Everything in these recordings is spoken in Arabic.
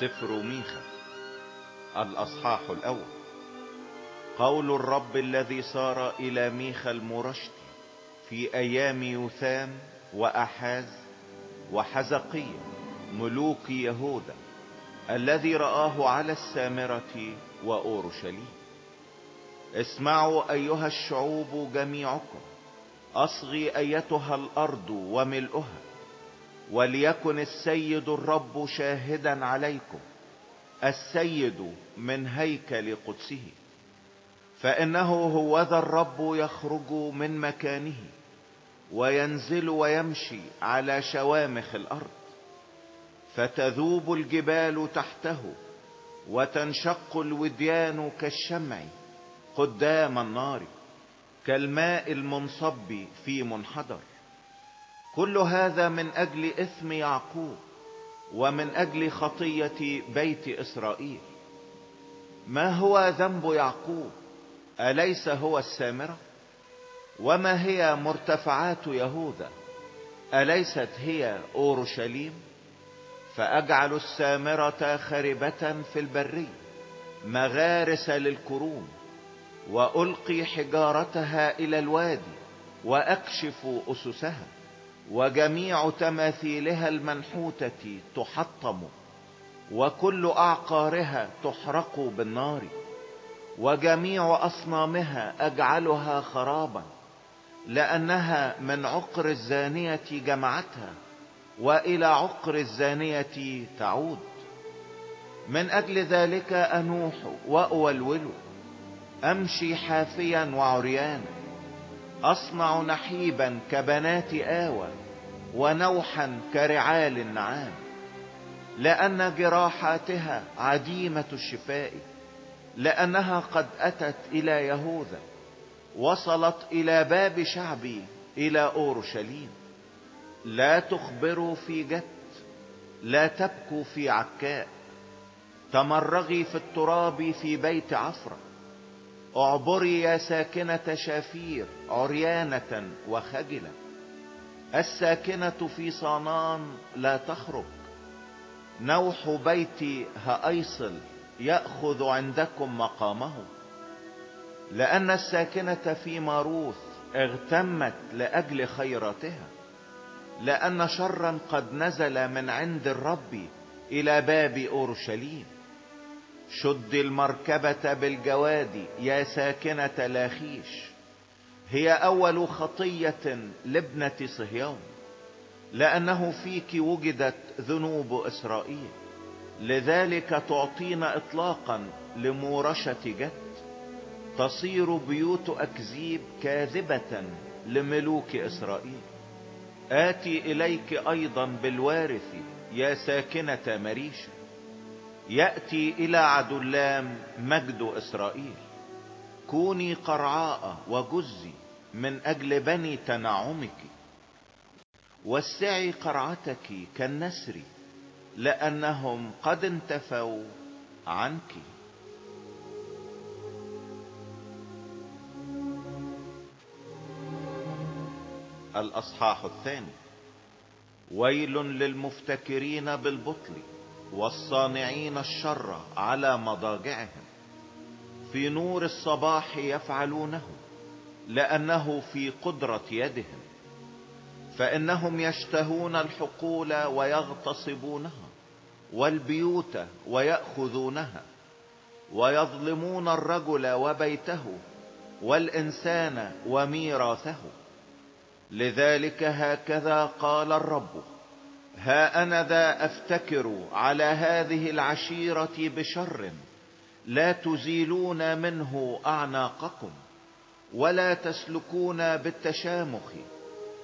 سفر ميخا. الأصحاح الأول. قول الرب الذي صار إلى ميخا المرشد في أيام يوثام وأحاز وحزقية ملوك يهوذا الذي رآه على السامرة وأورشليم. اسمعوا أيها الشعوب جميعكم أصغي أيتها الأرض وملؤها. وليكن السيد الرب شاهدا عليكم السيد من هيكل قدسه فإنه هو ذا الرب يخرج من مكانه وينزل ويمشي على شوامخ الأرض فتذوب الجبال تحته وتنشق الوديان كالشمع قدام النار كالماء المنصب في منحدر. كل هذا من أجل إثم يعقوب ومن أجل خطية بيت إسرائيل. ما هو ذنب يعقوب؟ أليس هو السامرة؟ وما هي مرتفعات يهوذا؟ أليست هي أورشليم؟ فأجعل السامرة خربة في البري مغارس للكروم وألقي حجارتها إلى الوادي وأكشف أسسها. وجميع تماثيلها المنحوتة تحطم وكل اعقارها تحرق بالنار وجميع أصنامها أجعلها خرابا لأنها من عقر الزانية جمعتها وإلى عقر الزانية تعود. من أجل ذلك أنوح وأولول أمشي حافيا وعريانا. أصنع نحيبا كبنات آوى ونوحا كرعال النعام لأن جراحاتها عديمة الشفاء لأنها قد أتت إلى يهوذا وصلت إلى باب شعبي إلى أورشليم. لا تخبروا في جت لا تبكوا في عكاء تمرغي في التراب في بيت عفرة. اعبري يا ساكنة شافير عريانة وخجلة. الساكنة في صانان لا تخرج. نوح بيت هأيصل يأخذ عندكم مقامه. لأن الساكنة في ماروث اغتمت لأجل خيراتها. لأن شرا قد نزل من عند الرب إلى باب أورشليم. شد المركبة بالجواد يا ساكنة لاخيش. هي أول خطية لابنة صهيون لأنه فيك وجدت ذنوب إسرائيل. لذلك تعطين اطلاقا لمورشة جد تصير بيوت أكذيب كاذبة لملوك إسرائيل. آتي إليك أيضا بالوارث يا ساكنة مريشة. يأتي إلى عدلام مجد إسرائيل. كوني قرعاء وجزي من أجل بني تنعمك. وسعي قرعتك كالنسر لأنهم قد انتفوا عنك. الأصحاح الثاني. ويل للمفتكرين بالبطل. والصانعين الشر على مضاجعهم. في نور الصباح يفعلونه لأنه في قدرة يدهم. فإنهم يشتهون الحقول ويغتصبونها والبيوت ويأخذونها ويظلمون الرجل وبيته والإنسان وميراثه. لذلك هكذا قال الرب ها أنا ذا أفتكر على هذه العشيرة بشر لا تزيلون منه أعناقكم ولا تسلكون بالتشامخ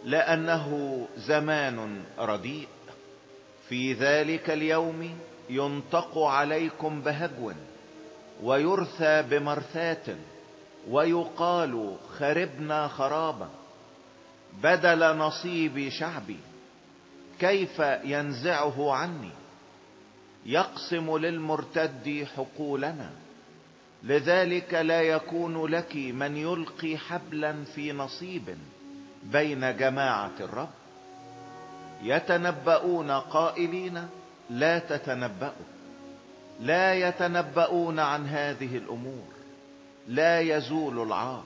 لأنه زمان رديء. في ذلك اليوم ينطق عليكم بهجو ويرثى بمرثات ويقال خربنا خرابا بدل نصيب شعبي كيف ينزعه عني؟ يقسم للمرتد حقولنا لذلك لا يكون لك من يلقي حبلا في نصيب بين جماعة الرب. يتنبؤون قائلين لا تتنبأوا لا يتنبؤون عن هذه الأمور لا يزول العار.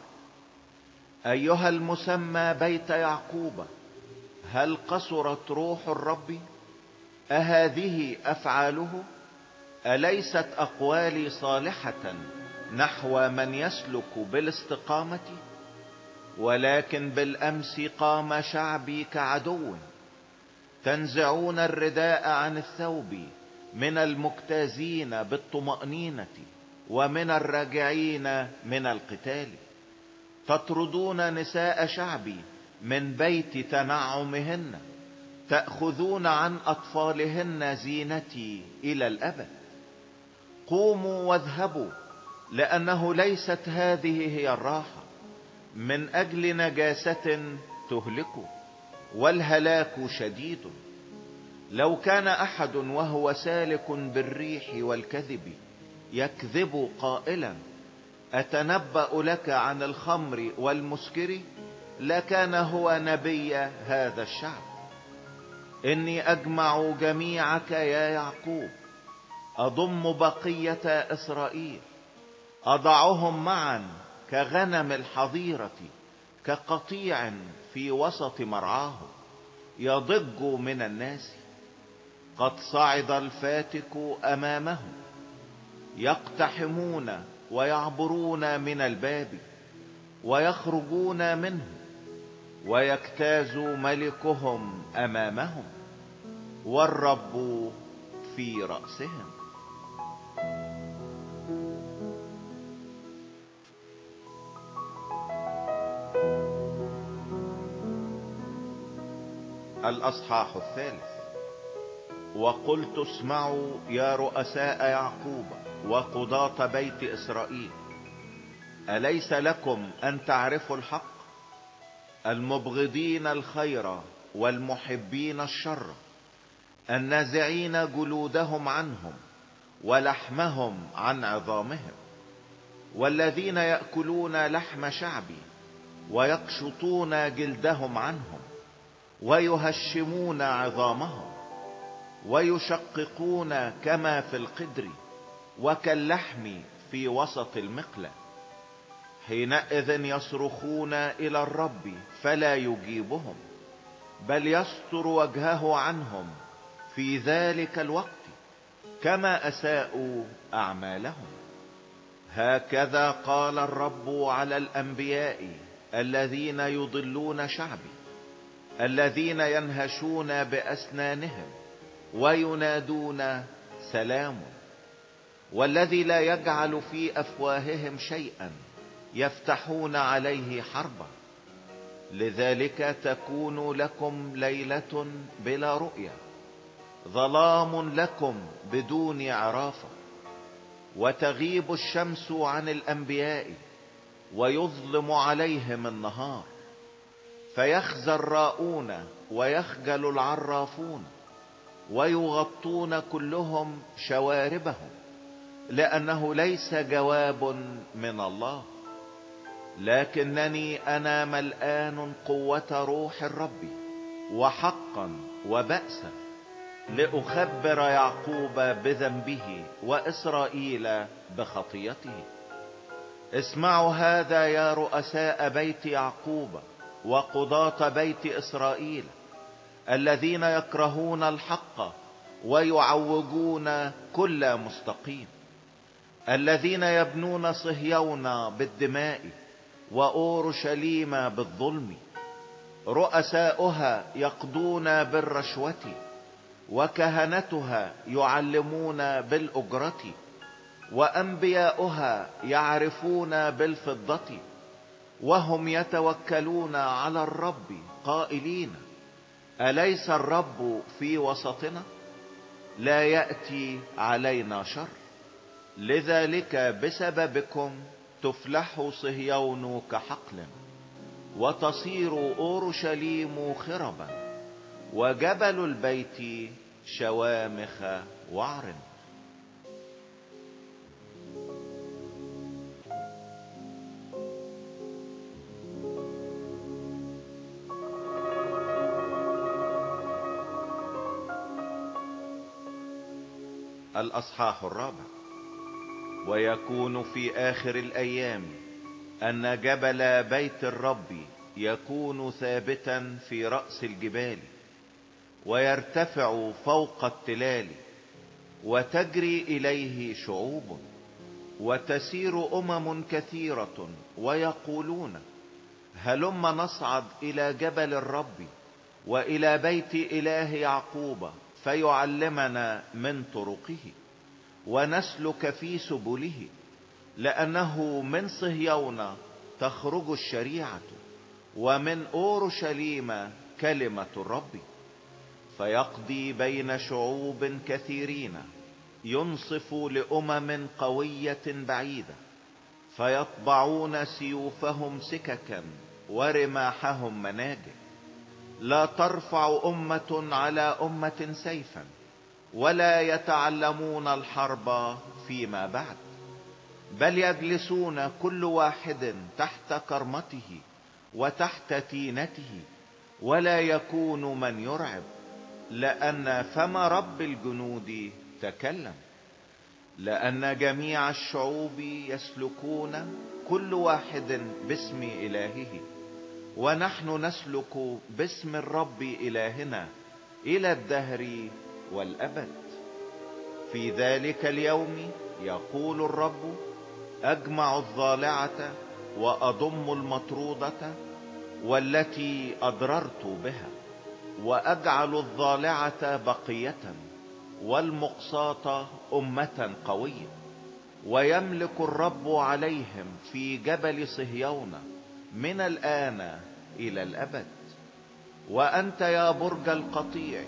أيها المسمى بيت يعقوب هل قصرت روح الرب؟ أهذه أفعاله؟ أليست أقوالي صالحة نحو من يسلك بالاستقامة؟ ولكن بالأمس قام شعبي كعدو. تنزعون الرداء عن الثوب من المجتازين بالطمأنينة ومن الراجعين من القتال. تطردون نساء شعبي من بيت تنعمهن تأخذون عن أطفالهن زينتي إلى الأبد. قوموا واذهبوا لأنه ليست هذه هي الراحة. من أجل نجاسة تهلك والهلاك شديد. لو كان أحد وهو سالك بالريح والكذب يكذب قائلا أتنبأ لك عن الخمر والمسكر؟ لكان هو نبي هذا الشعب. إني أجمع جميعك يا يعقوب. أضم بقية إسرائيل. أضعهم معا كغنم الحظيرة كقطيع في وسط مرعاه يضج من الناس. قد صعد الفاتك أمامهم. يقتحمون ويعبرون من الباب. ويخرجون منه. ويجتاز ملكهم أمامهم والرب في رأسهم. الأصحاح الثالث. وقلت اسمعوا يا رؤساء يعقوب وقضاة بيت إسرائيل. أليس لكم أن تعرفوا الحق؟ المبغضين الخير والمحبين الشر النازعين جلودهم عنهم ولحمهم عن عظامهم والذين يأكلون لحم شعبي ويقشطون جلدهم عنهم ويهشمون عظامهم ويشققون كما في القدر وكاللحم في وسط المقلة. حينئذ يصرخون إلى الرب فلا يجيبهم بل يستر وجهه عنهم في ذلك الوقت كما أساءوا أعمالهم. هكذا قال الرب على الأنبياء الذين يضلون شعبي الذين ينهشون بأسنانهم وينادون سلام والذي لا يجعل في أفواههم شيئا يفتحون عليه حربا. لذلك تكون لكم ليلة بلا رؤية ظلام لكم بدون عرافة. وتغيب الشمس عن الأنبياء ويظلم عليهم النهار. فيخزى الراؤون ويخجل العرافون ويغطون كلهم شواربهم لأنه ليس جواب من الله. لكنني أنا ملآن قوة روح الرب وحقا وبأسا لأخبر يعقوب بذنبه وإسرائيل بخطيته. اسمعوا هذا يا رؤساء بيت يعقوب وقضاة بيت إسرائيل الذين يكرهون الحق ويعوجون كل مستقيم الذين يبنون صهيون بالدماء وأورشليم بالظلم رؤساؤها يقضون بالرشوة وكهنتها يعلمون بالأجرة وأنبياؤها يعرفون بالفضة وهم يتوكلون على الرب قائلين أليس الرب في وسطنا؟ لا يأتي علينا شر لذلك بسببكم تفلح صهيون كحقل وتصير أورشليم خربا وجبل البيت شوامخ وعر. الأصحاح الرابع. ويكون في آخر الأيام أن جبل بيت الرب يكون ثابتا في رأس الجبال ويرتفع فوق التلال وتجري إليه شعوب وتسير أمم كثيرة ويقولون هلم نصعد إلى جبل الرب وإلى بيت إله يعقوب فيعلمنا من طرقه. ونسلك في سبله لأنه من صهيون تخرج الشريعة ومن أورشليم كلمة الرب. فيقضي بين شعوب كثيرين ينصف لأمم قوية بعيدة فيطبعون سيوفهم سككا ورماحهم مناجم لا ترفع أمة على أمة سيفا ولا يتعلمون الحرب فيما بعد بل يجلسون كل واحد تحت كرمته وتحت تينته ولا يكون من يرعب لأن فم رب الجنود تكلم لأن جميع الشعوب يسلكون كل واحد باسم إلهه ونحن نسلك باسم الرب إلهنا إلى الدهر والأبد. في ذلك اليوم يقول الرب أجمع الضالعة وأضم المطرودة والتي أضررت بها وأجعل الضالعة بقية والمقساط أمة قوية. ويملك الرب عليهم في جبل صهيون من الآن إلى الأبد. وأنت يا برج القطيع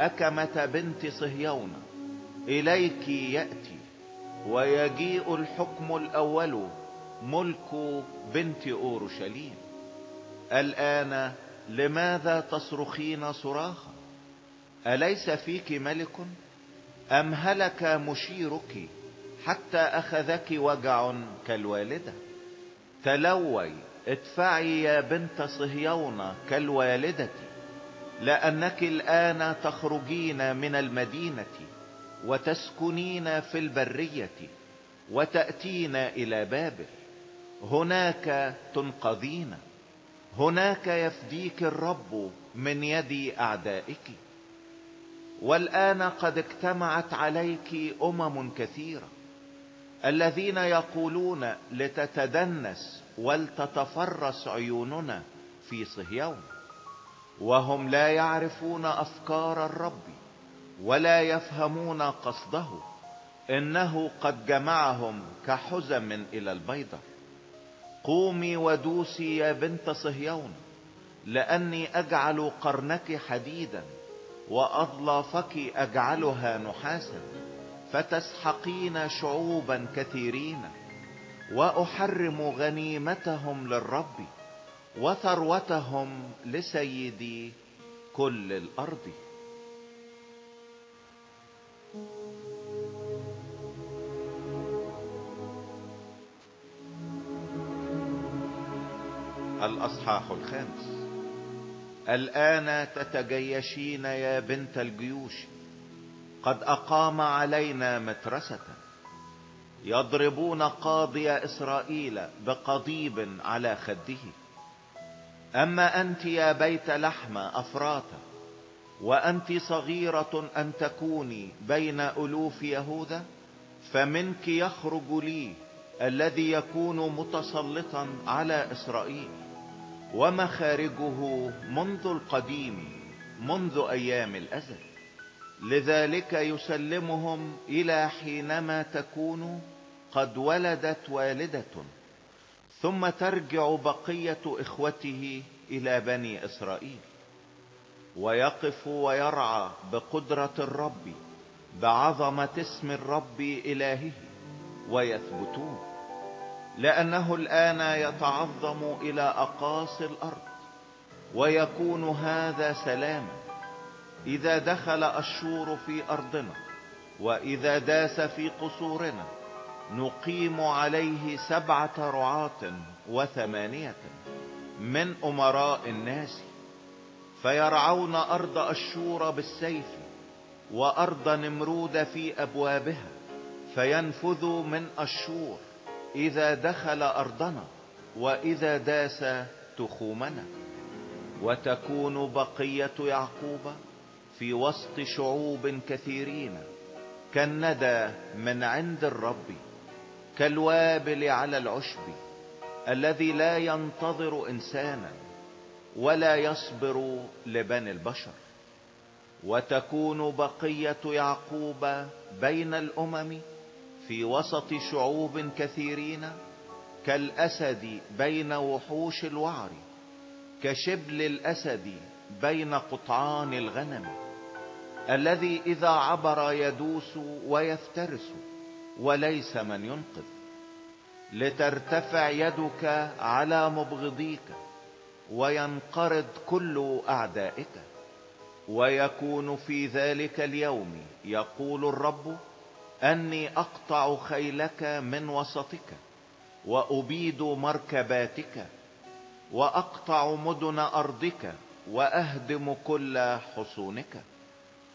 أكمة بنت صهيون إليك يأتي ويجيء الحكم الأول ملك بنت أورشليم. الآن لماذا تصرخين صراخا أليس فيك ملك؟ أم هلك مشيرك حتى أخذك وجع كالوالدة؟ تلوي ادفعي يا بنت صهيون كالوالدة. لأنك الآن تخرجين من المدينة وتسكنين في البرية وتأتين إلى بابل. هناك تنقذين. هناك يفديك الرب من يد أعدائك. والآن قد اجتمعت عليك أمم كثيرة الذين يقولون لتتدنس ولتتفرس عيوننا في صهيون. وهم لا يعرفون أفكار الرب ولا يفهمون قصده. إنه قد جمعهم كحزم إلى البيضة. قومي ودوسي يا بنت صهيون لأني أجعل قرنك حديدا واظلافك أجعلها نحاسا فتسحقين شعوبا كثيرين وأحرم غنيمتهم للرب. وثروتهم لسيدي كل الأرض. الأصحاح الخامس. الآن تتجيشين يا بنت الجيوش. قد أقام علينا مترسة. يضربون قاضي إسرائيل بقضيب على خده. أما أنت يا بيت لحم افراتا وأنت صغيرة أن تكوني بين ألوف يهوذا فمنك يخرج لي الذي يكون متسلطا على إسرائيل ومخارجه منذ القديم منذ أيام الأزل. لذلك يسلمهم إلى حينما تكون قد ولدت والدة. ثم ترجع بقية إخوته إلى بني إسرائيل. ويقف ويرعى بقدرة الرب بعظمة اسم الرب إلهه ويثبتون. لأنه الآن يتعظم إلى أقاصي الأرض ويكون هذا سلاما. إذا دخل أشور في أرضنا وإذا داس في قصورنا نقيم عليه سبعة رعاة وثمانية من أمراء الناس فيرعون أرض أشور بالسيف وأرض نمرود في أبوابها فينفذ من أشور إذا دخل أرضنا وإذا داس تخومنا. وتكون بقية يعقوب في وسط شعوب كثيرين كالندى من عند الرب. كالوابل على العشب الذي لا ينتظر إنسانا ولا يصبر لبني البشر. وتكون بقية يعقوب بين الأمم في وسط شعوب كثيرين كالأسد بين وحوش الوعر كشبل الأسد بين قطعان الغنم الذي إذا عبر يدوس ويفترس. وليس من ينقذ. لترتفع يدك على مبغضيك وينقرض كل أعدائك. ويكون في ذلك اليوم يقول الرب أني أقطع خيلك من وسطك وأبيد مركباتك وأقطع مدن أرضك وأهدم كل حصونك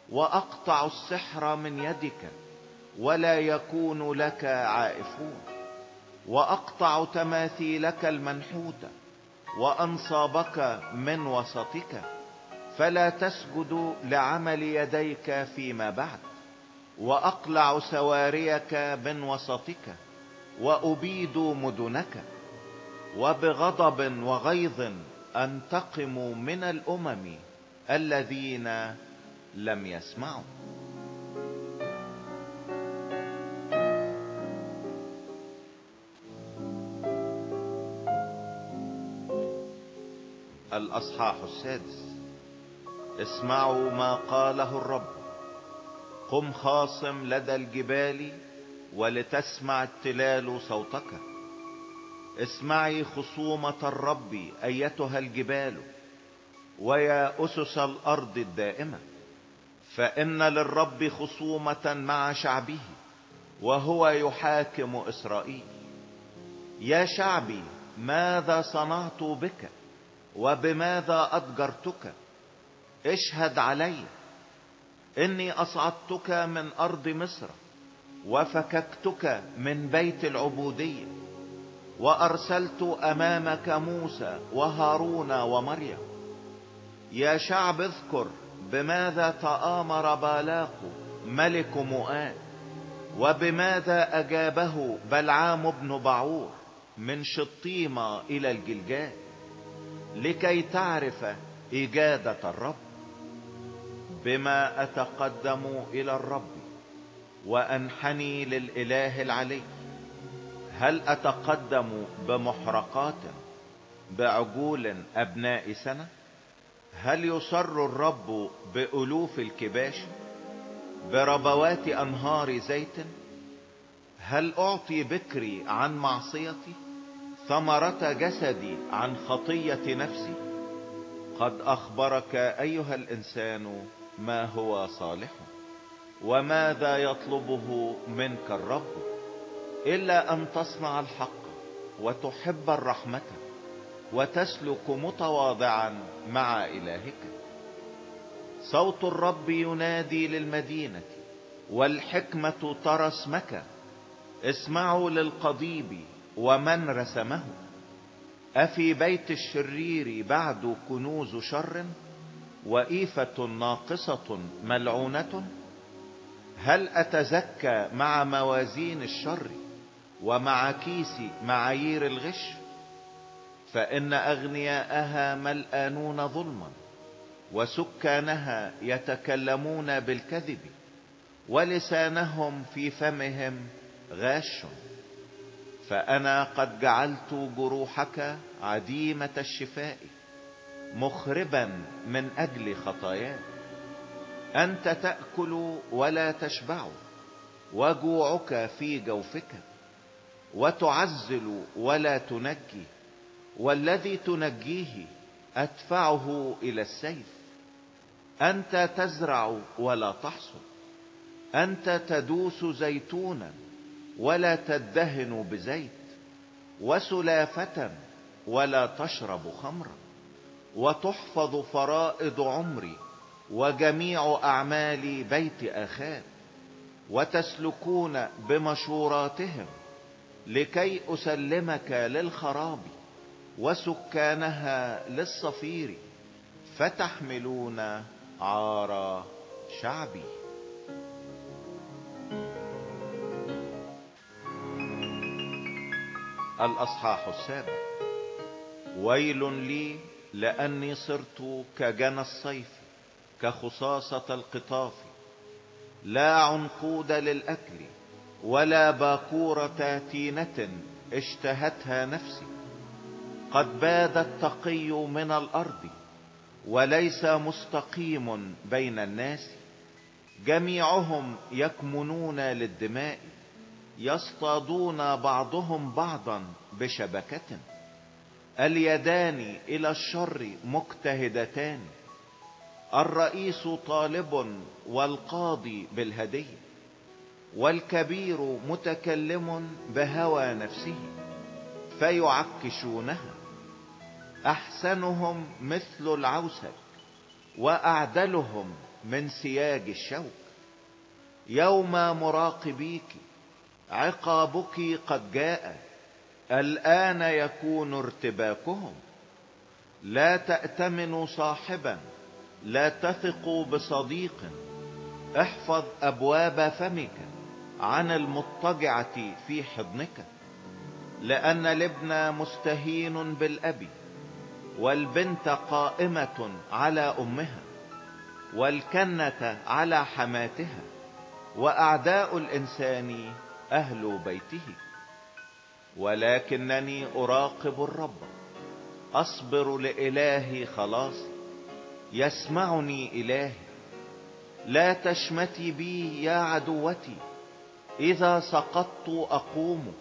وأقطع السحر من يدك ولا يكون لك عائفون. وأقطع تماثيلك المنحوتة وأنصابك من وسطك. فلا تسجد لعمل يديك فيما بعد. وأقلع سواريك من وسطك. وأبيد مدنك. وبغضب وغيظ أنتقم من الأمم الذين لم يسمعوا. الأصحاح السادس. اسمعوا ما قاله الرب. قم خاصم لدى الجبال ولتسمع التلال صوتك. اسمعي خصومة الرب أيتها الجبال ويا أسس الأرض الدائمة. فإن للرب خصومة مع شعبه وهو يحاكم إسرائيل. يا شعبي ماذا صنعت بك؟ وبماذا اضجرتك اشهد علي إني أصعدتك من أرض مصر وفككتك من بيت العبودية وأرسلت أمامك موسى وهارون ومريم. يا شعب اذكر بماذا تآمر بالاق ملك مؤاب وبماذا أجابه بلعام بن بعور من شطيمة إلى الجلجال لكي تعرف إجادة الرب بما أتقدم إلى الرب وأنحني للإله العلي. هل أتقدم بمحرقات بعجول أبناء سنة؟ هل يصر الرب بألوف الكباش بربوات أنهار زيت؟ هل أعطي بكري عن معصيتي؟ ثمرة جسدي عن خطية نفسي. قد أخبرك أيها الإنسان ما هو صالح وماذا يطلبه منك الرب إلا أن تصنع الحق وتحب الرحمة وتسلك متواضعا مع إلهك. صوت الرب ينادي للمدينة والحكمة ترى اسمك. اسمعوا للقضيب ومن رسمه. أفي بيت الشرير بعد كنوز شر؟ وإيفة ناقصة ملعونة؟ هل أتزكى مع موازين الشر ومع كيس معايير الغش؟ فإن أغنياءها ملآنون ظلما وسكانها يتكلمون بالكذب ولسانهم في فمهم غاش. فأنا قد جعلت جروحك عديمة الشفاء مخربا من أجل خطاياك أنت تأكل ولا تشبع وجوعك في جوفك وتعزل ولا تنجي. والذي تنجيه أدفعه إلى السيف. أنت تزرع ولا تحصد أنت تدوس زيتونا. ولا تدهن بزيت وسلافة ولا تشرب خمرا وتحفظ فرائض عمري وجميع أعمال بيت اخاب وتسلكون بمشوراتهم لكي أسلمك للخراب وسكانها للصفير فتحملون عار شعبي. الأصحاح السابع. ويل لي لأني صرت كجنى الصيف كخصاصة القطاف. لا عنقود للأكل ولا باكورة تينة اشتهتها نفسي. قد باد التقي من الأرض وليس مستقيم بين الناس. جميعهم يكمنون للدماء يصطادون بعضهم بعضا بشبكة. اليدان إلى الشر مجتهدتان. الرئيس طالب والقاضي بالهدية والكبير متكلم بهوى نفسه. فيعكشونها. أحسنهم مثل العوسك وأعدلهم من سياج الشوك. يوم مراقبيك عقابك قد جاء. الآن يكون ارتباكهم. لا تأتمنوا صاحبا لا تثقوا بصديق. احفظ أبواب فمك عن المضطجعة في حضنك. لأن الابن مستهين بالأب والبنت قائمة على أمها والكنة على حماتها. وأعداء الإنسان أهل بيته ولكنني أراقب الرب. أصبر لإلهي خلاص يسمعني إلهي. لا تشمتي بي يا عدوتي إذا سقطت أقوم.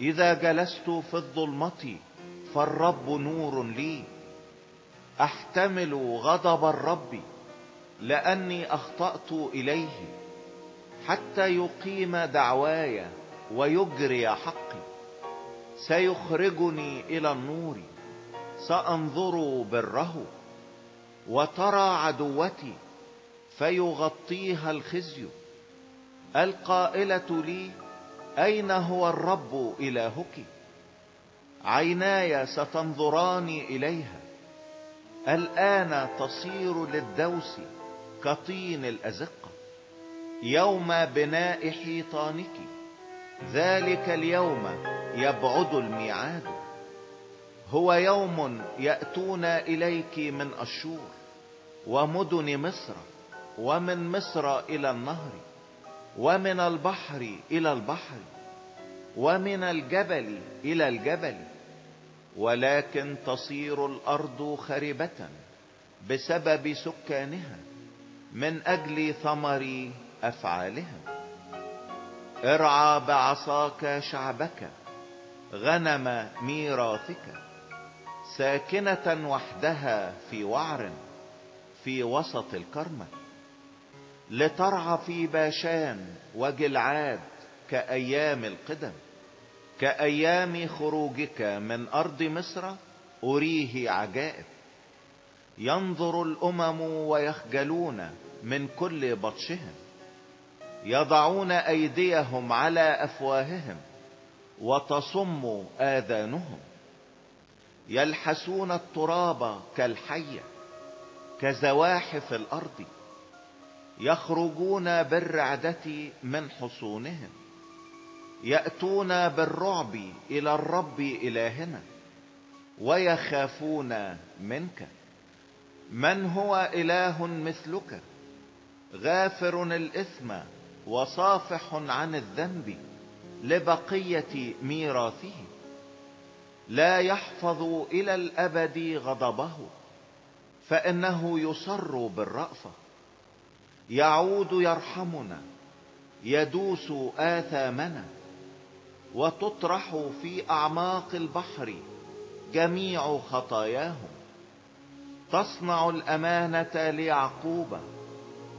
إذا جلست في الظلمة فالرب نور لي. أحتمل غضب الرب لأني أخطأت إليه. حتى يقيم دعواي ويجري حقي. سيخرجني إلى النور. سأنظر بره وترى عدوتي فيغطيها الخزي. القائلة لي أين هو الرب إلهك؟ عيناي ستنظران إليها. الآن تصير للدوس كطين الازقة يوم بناء حيطانك. ذلك اليوم يبعد الميعاد. هو يوم يأتون إليك من أشور ومدن مصر ومن مصر إلى النهر ومن البحر إلى البحر ومن الجبل إلى الجبل. ولكن تصير الأرض خربة بسبب سكانها من أجل ثمر افعالهم ارعى بعصاك شعبك غنم ميراثك. ساكنة وحدها في وعر في وسط الكرمة لترعى في باشان وجلعاد كأيام القدم. كأيام خروجك من أرض مصر أريه عجائب. ينظر الأمم ويخجلون من كل بطشهم. يضعون أيديهم على أفواههم وتصم آذانهم. يلحسون التراب كالحية كزواحف الأرض. يخرجون بالرعدة من حصونهم. يأتون بالرعب إلى الرب إلهنا ويخافون منك. من هو إله مثلك؟ غافر الإثم وصافح عن الذنب لبقية ميراثه. لا يحفظ إلى الأبد غضبه فإنه يصر بالرأفة. يعود يرحمنا يدوس آثامنا وتطرح في أعماق البحر جميع خطاياهم. تصنع الأمانة ليعقوب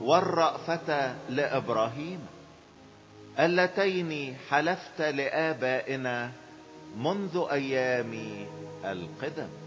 والرأفة لإبراهيم. اللتين حلفت لآبائنا منذ أيام القدم.